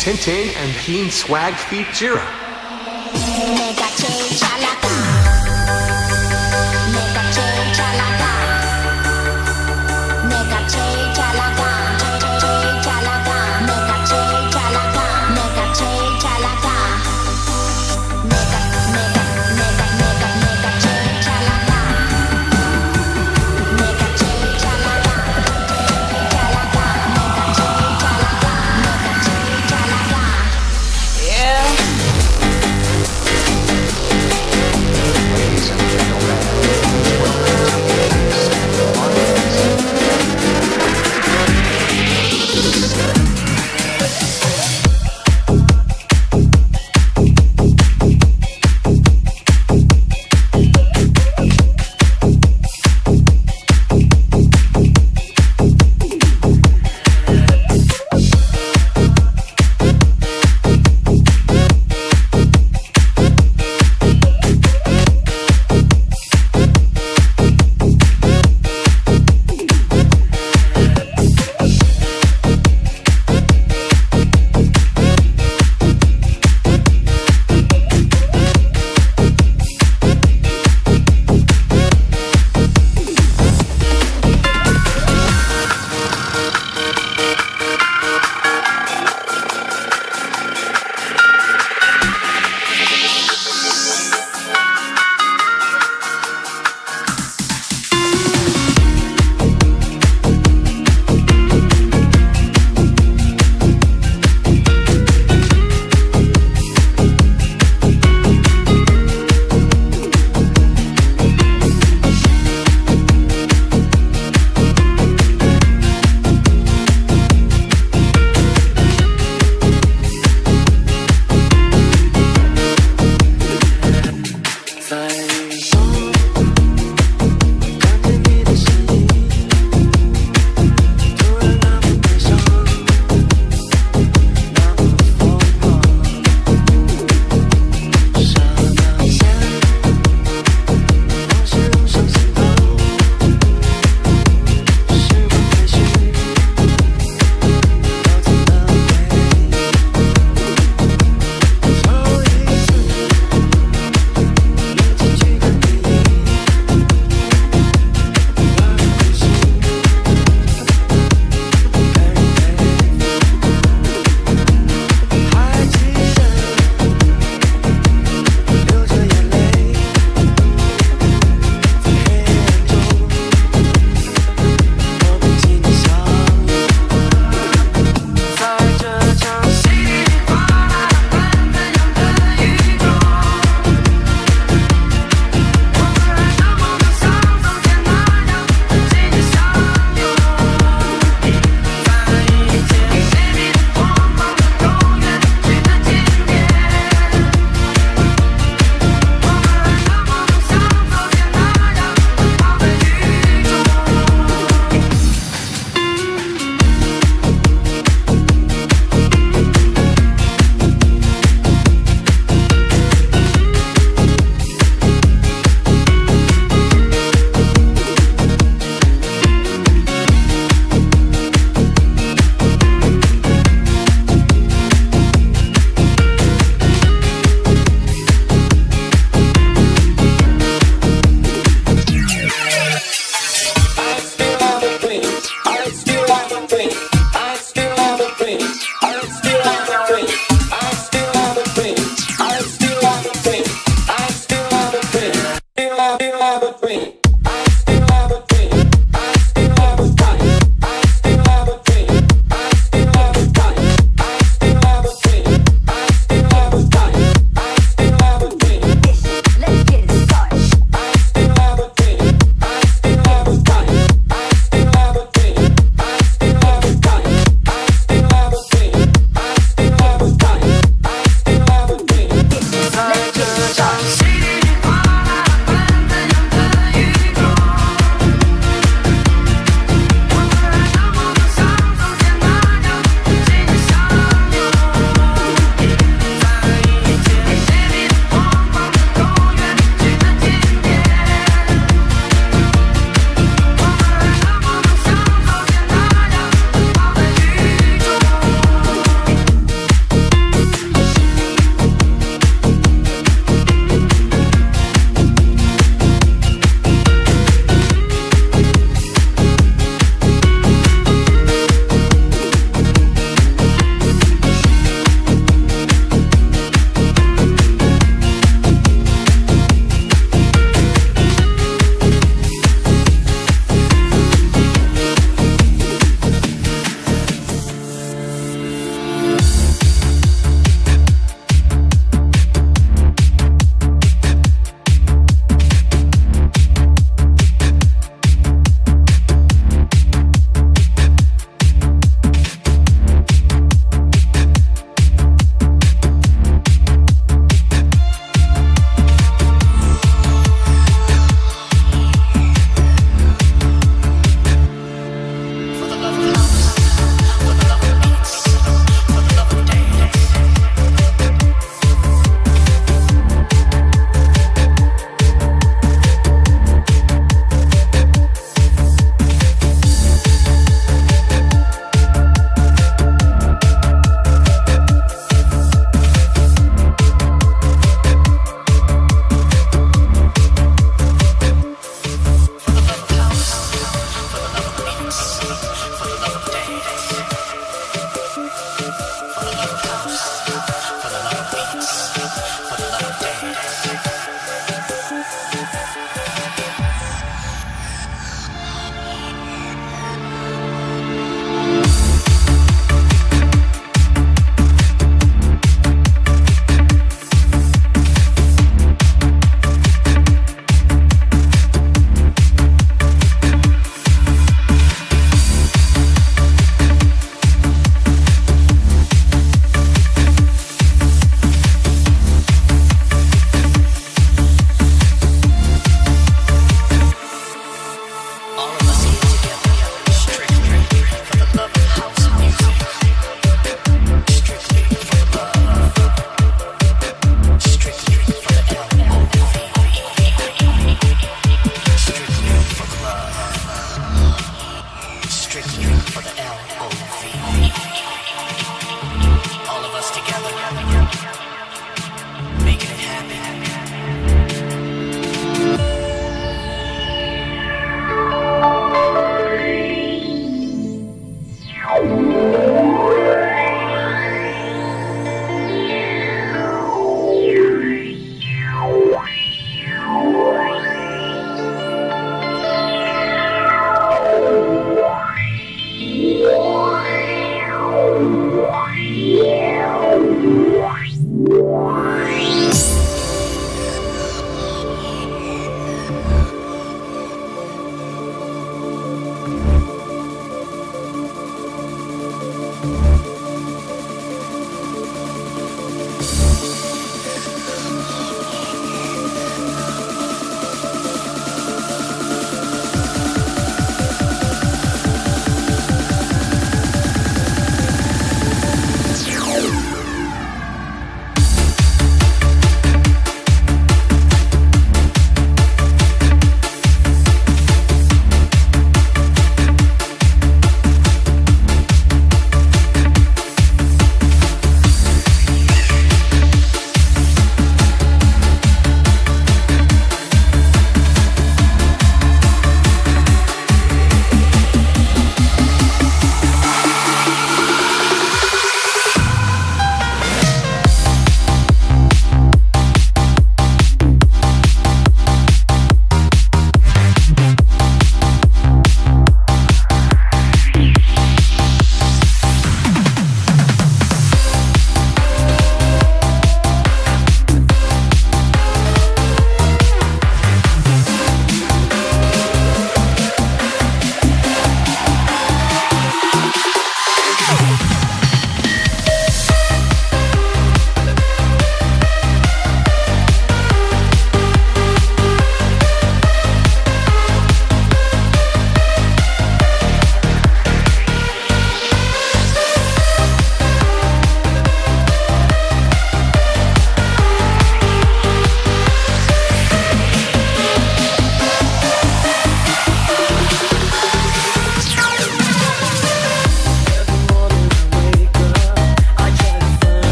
Tintin and Keen Swag feat Jira.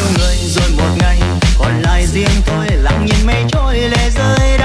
yêu người rồi một ngày, còn lại riêng tôi lặng nhìn mây trôi lệ rơi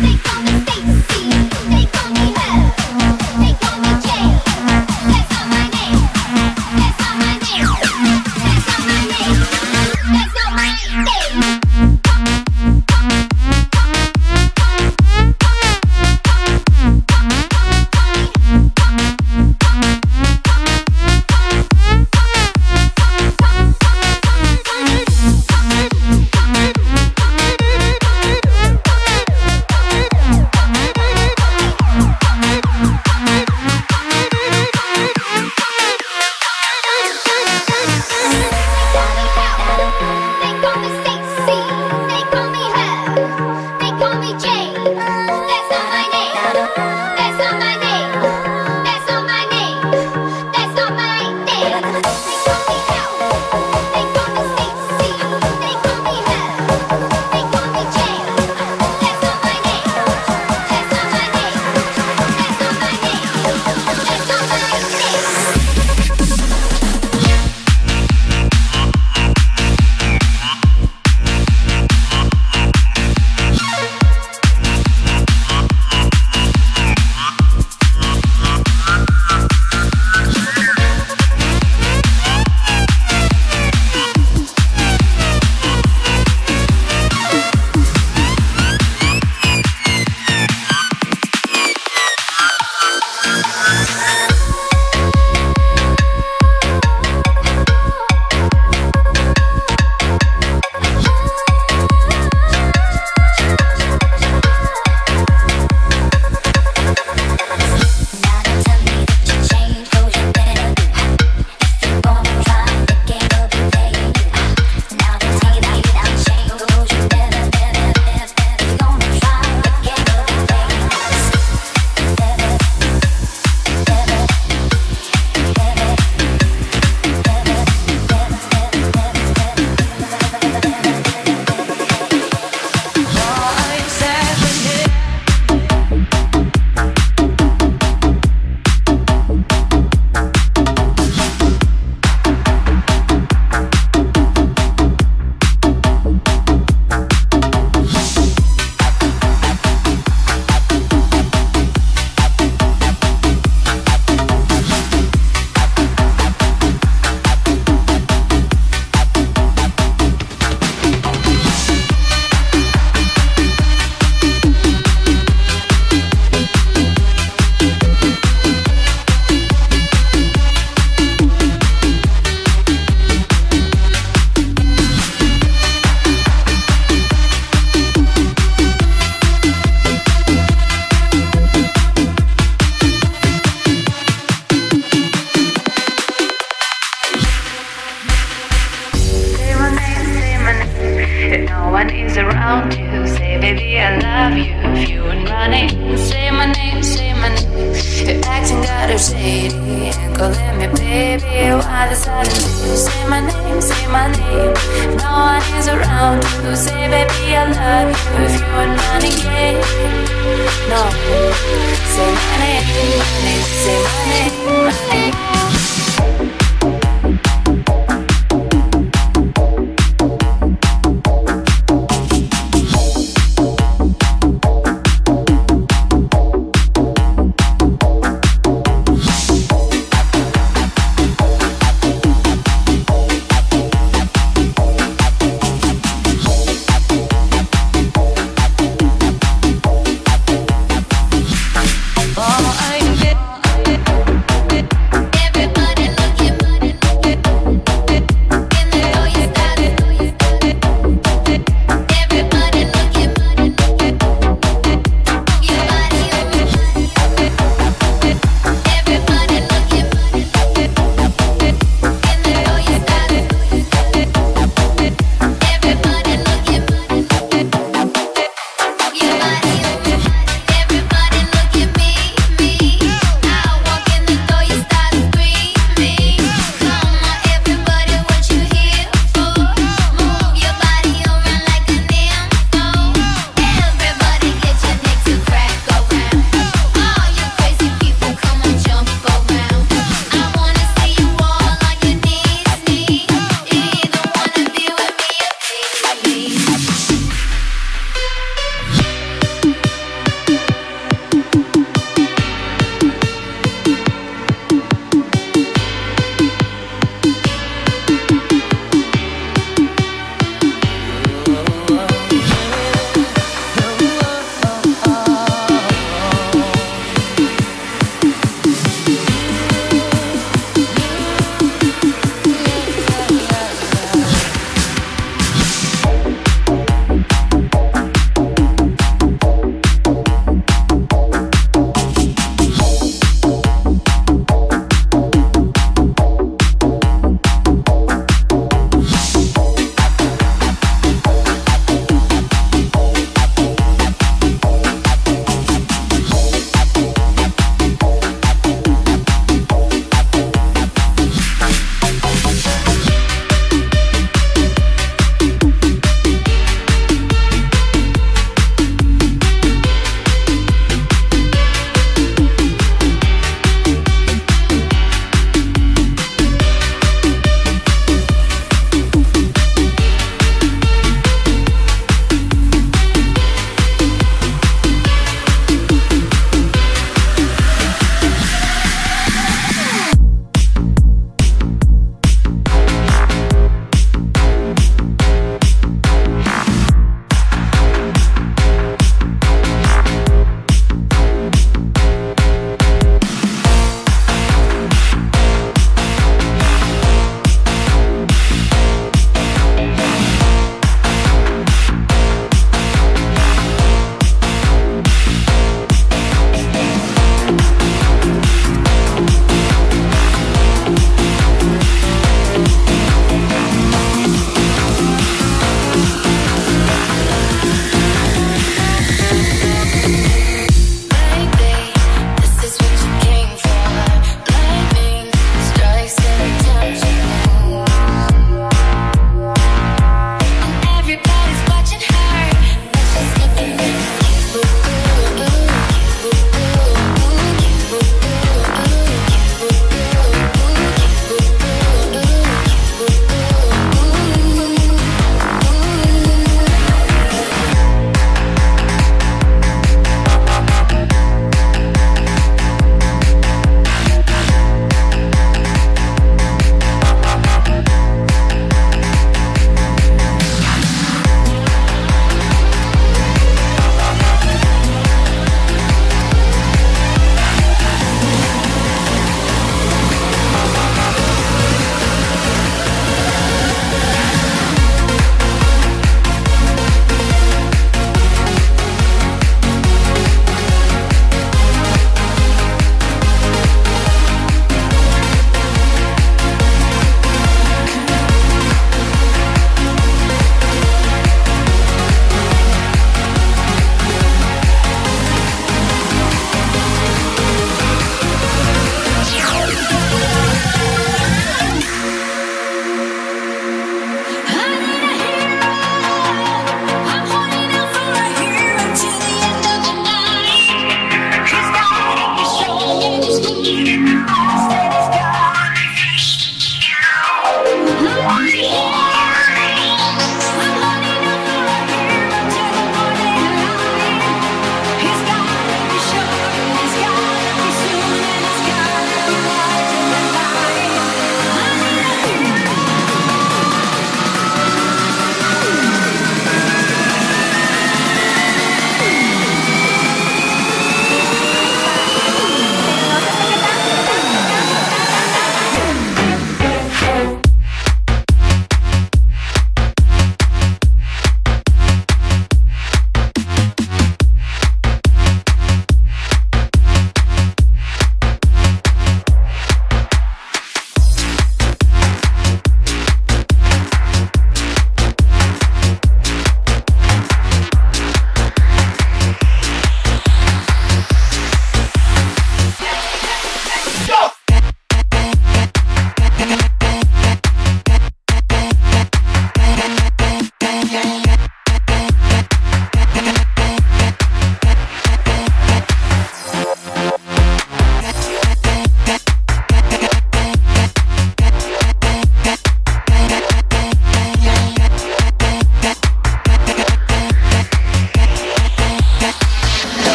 think